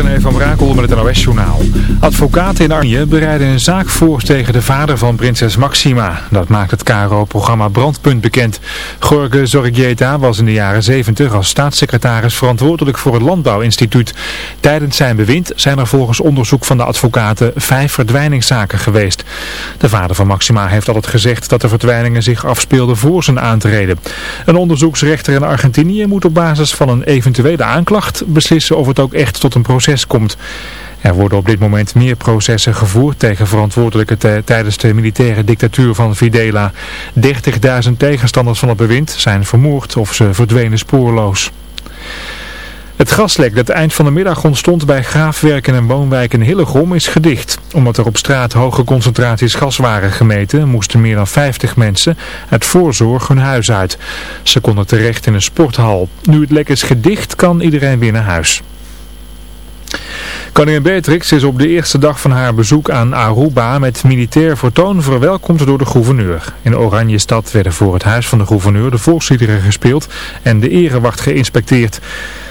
René van Brakel met het NOS-journaal. Advocaten in Arnje bereiden een zaak voor tegen de vader van prinses Maxima. Dat maakt het KRO-programma Brandpunt bekend. Jorge Zorregieta was in de jaren 70 als staatssecretaris verantwoordelijk voor het Landbouwinstituut. Tijdens zijn bewind zijn er volgens onderzoek van de advocaten vijf verdwijningszaken geweest. De vader van Maxima heeft altijd gezegd dat de verdwijningen zich afspeelden voor zijn aantreden. Een onderzoeksrechter in Argentinië moet op basis van een eventuele aanklacht beslissen of het ook echt tot een proces komt. Er worden op dit moment meer processen gevoerd tegen verantwoordelijken tijdens de militaire dictatuur van Videla. 30.000 tegenstanders van het bewind zijn vermoord of ze verdwenen spoorloos. Het gaslek dat eind van de middag ontstond bij graafwerken en woonwijken in Hillegom is gedicht. Omdat er op straat hoge concentraties gas waren gemeten, moesten meer dan 50 mensen uit voorzorg hun huis uit. Ze konden terecht in een sporthal. Nu het lek is gedicht, kan iedereen weer naar huis. Koningin Beatrix is op de eerste dag van haar bezoek aan Aruba met militair vertoon verwelkomd door de gouverneur. In Oranje Stad werden voor het huis van de gouverneur de volksliederen gespeeld en de erewacht geïnspecteerd.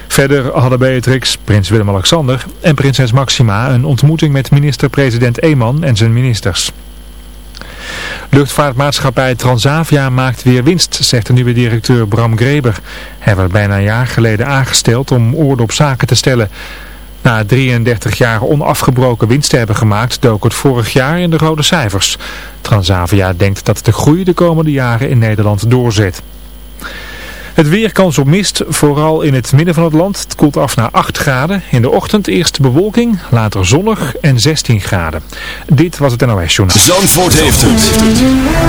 Verder hadden Beatrix, prins Willem-Alexander en prinses Maxima een ontmoeting met minister-president Eeman en zijn ministers. Luchtvaartmaatschappij Transavia maakt weer winst, zegt de nieuwe directeur Bram Greber. Hij werd bijna een jaar geleden aangesteld om orde op zaken te stellen. Na 33 jaar onafgebroken winst te hebben gemaakt, dook het vorig jaar in de rode cijfers. Transavia denkt dat de groei de komende jaren in Nederland doorzet. Het weer kans op mist, vooral in het midden van het land. Het koelt af naar 8 graden. In de ochtend eerst bewolking, later zonnig en 16 graden. Dit was het NOS Journaal. Zandvoort heeft het.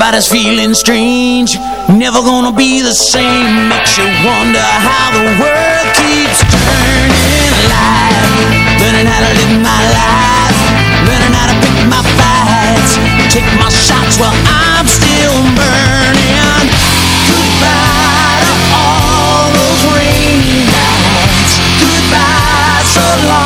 Everybody's feeling strange. Never gonna be the same. Makes you wonder how the world keeps turning. Life, learning how to live my life, learning how to pick my fight. take my shots while I'm still burning. Goodbye to all those rainy nights. Goodbye, so long.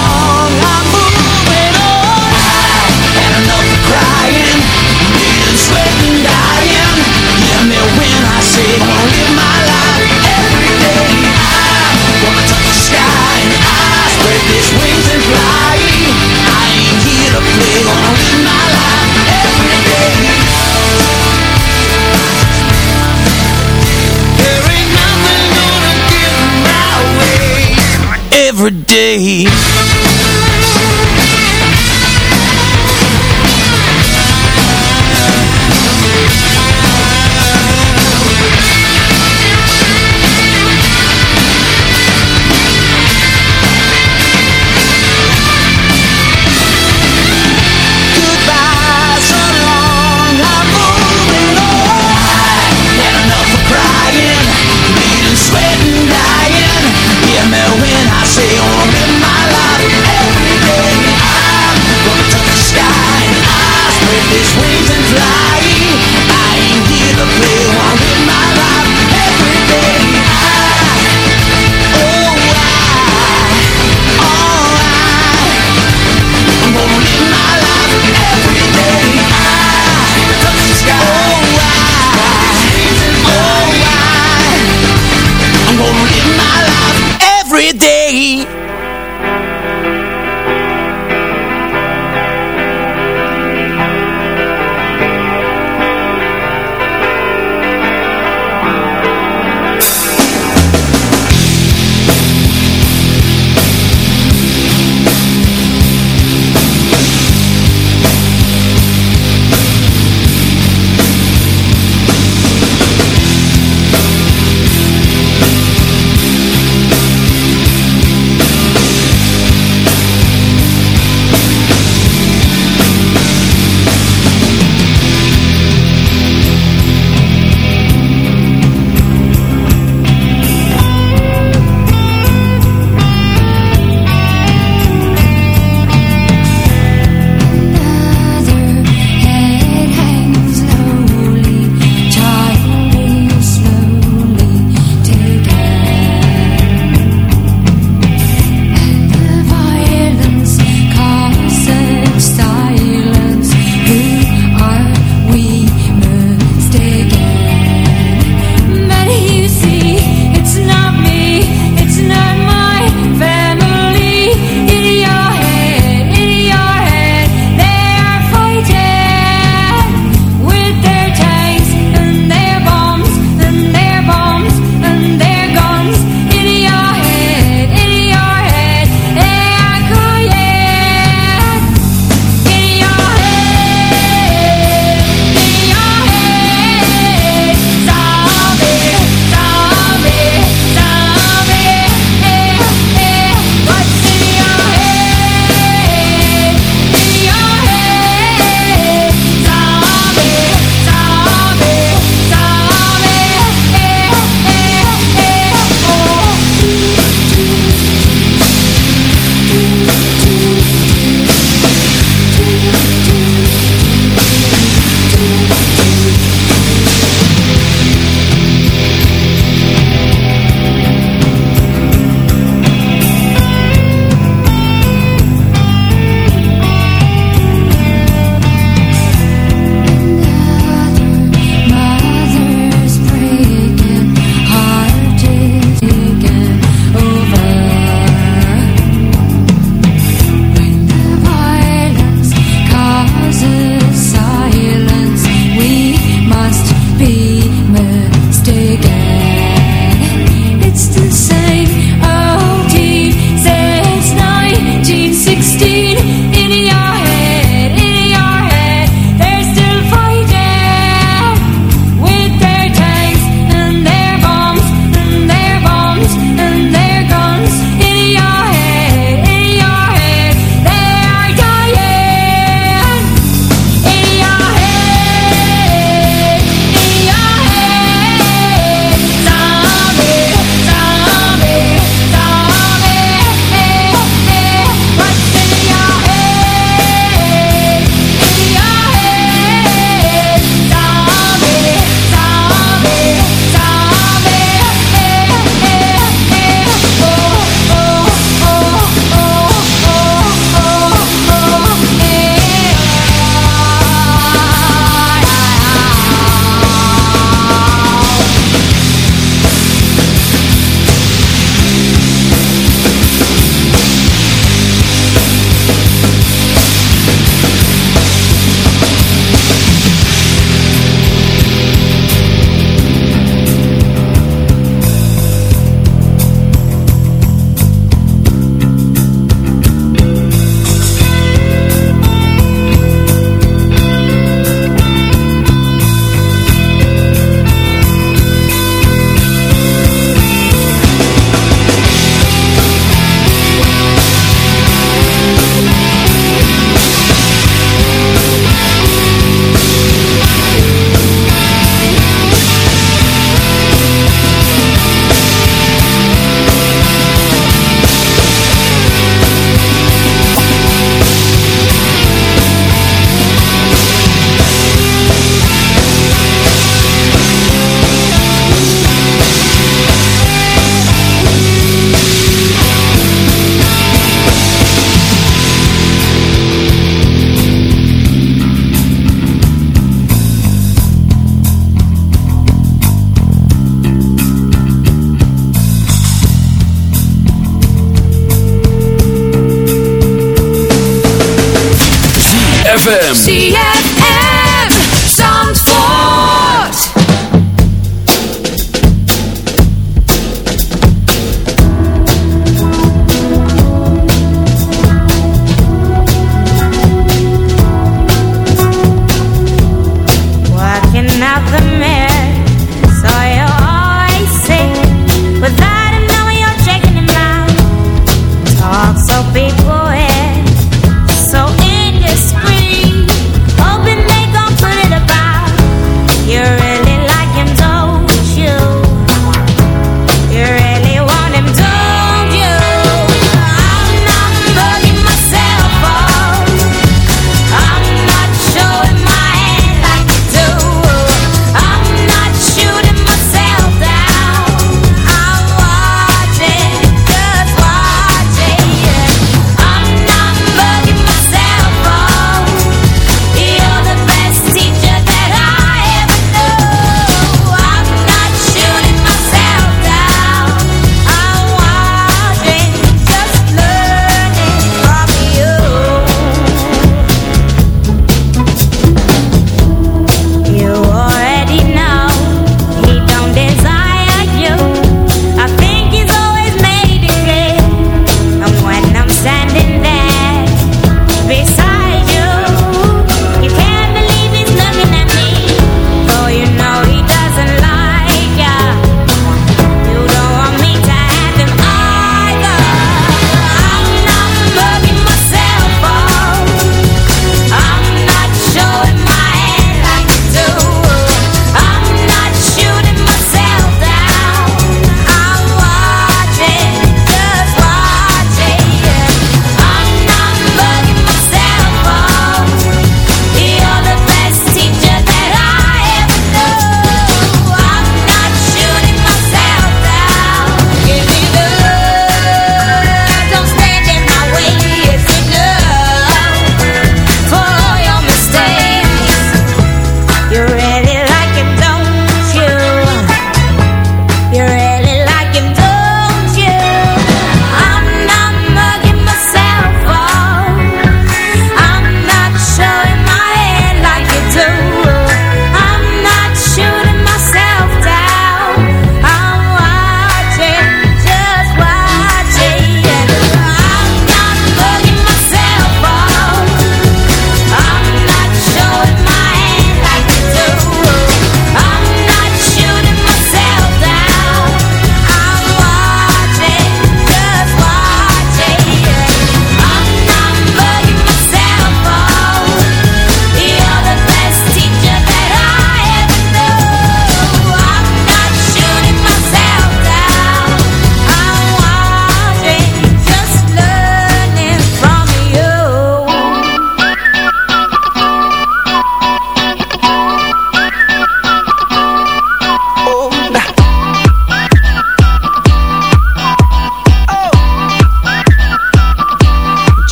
Day.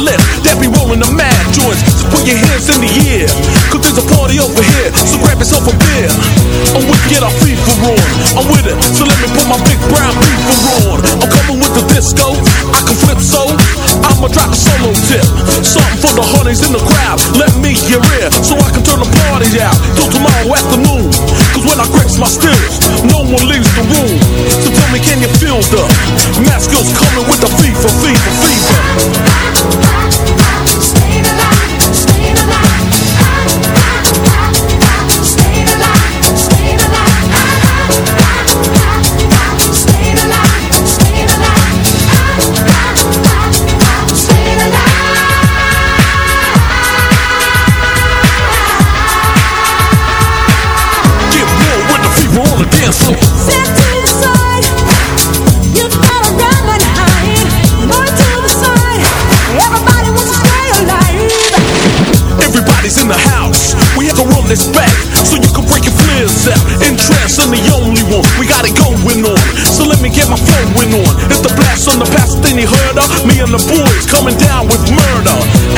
lips that be rolling the mad joints. So put your hands in the air, cause there's a party over here. So grab yourself a beer. I'm with get our FIFA on. I'm with it, so let me put my big brown FIFA on. I'm coming with the disco. I can flip so I'ma drop a solo tip. Something for the honeys in the crowd. Let me get real so I can turn the party out till tomorrow afternoon. Cause when I cracks my stills, no one leaves the room. So tell me, can you feel the mask coming with the fever, fever, fever?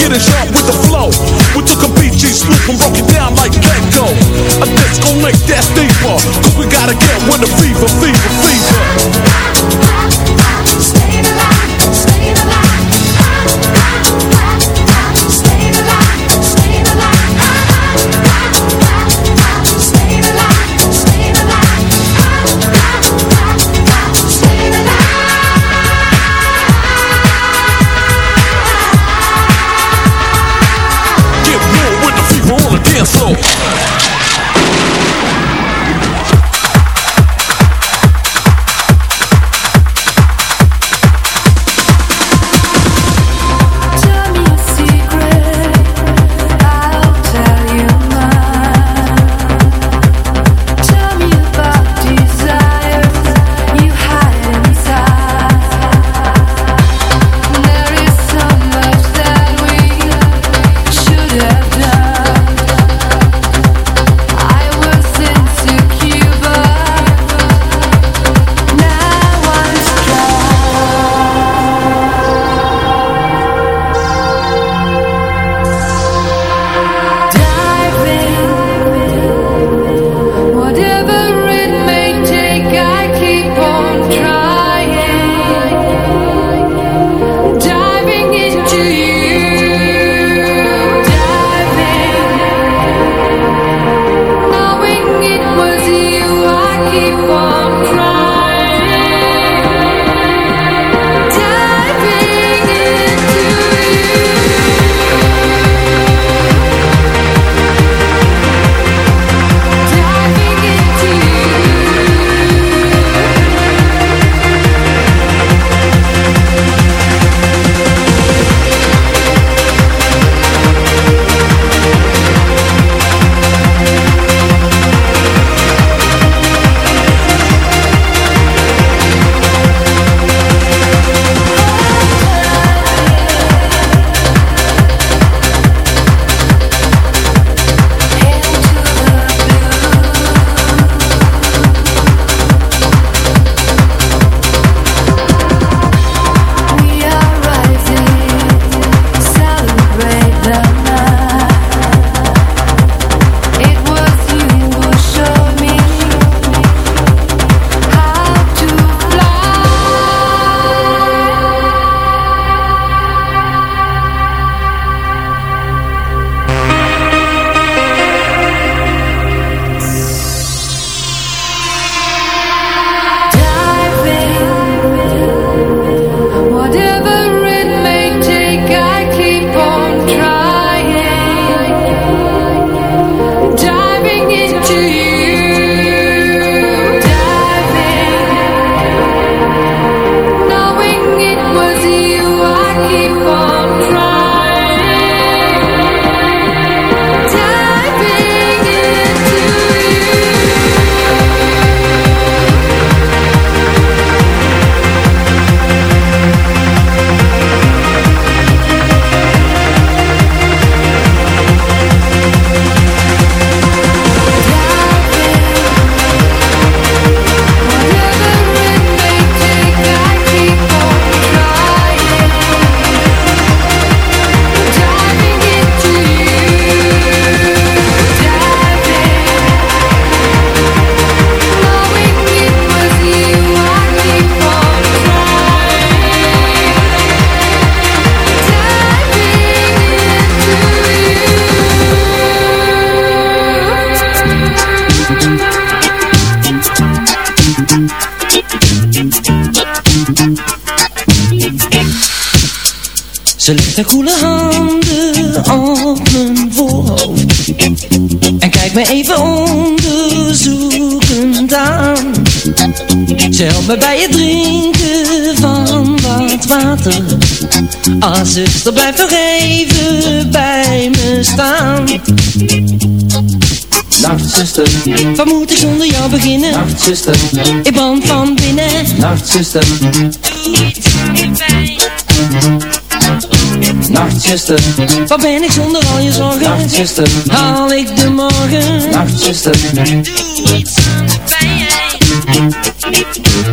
Get a shot. Me bij het drinken van wat water. Ah zuster blijf nog even bij me staan. Nachtzuster, Wat moet ik zonder jou beginnen? nachtzuster, Ik brand van binnen. Nachtzuster, nachtzuster, Wat ben ik zonder al je zorgen? nachtzuster, Haal ik de morgen? nachtzuster,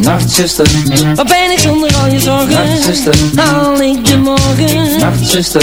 nachtzuster, Wat ben ik zonder al je zorgen? Nachtzuster. Haal ik de morgen? nachtzuster,